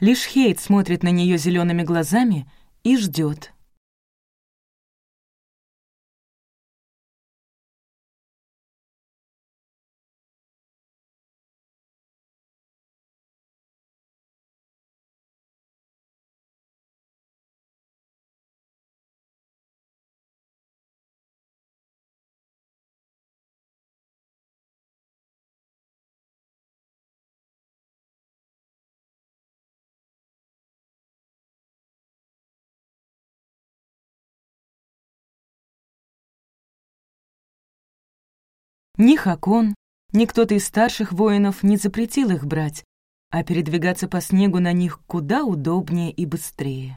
Лишь Хейт смотрит на нее зелеными глазами и ждет. Ни Хакон, ни кто-то из старших воинов не запретил их брать, а передвигаться по снегу на них куда удобнее и быстрее.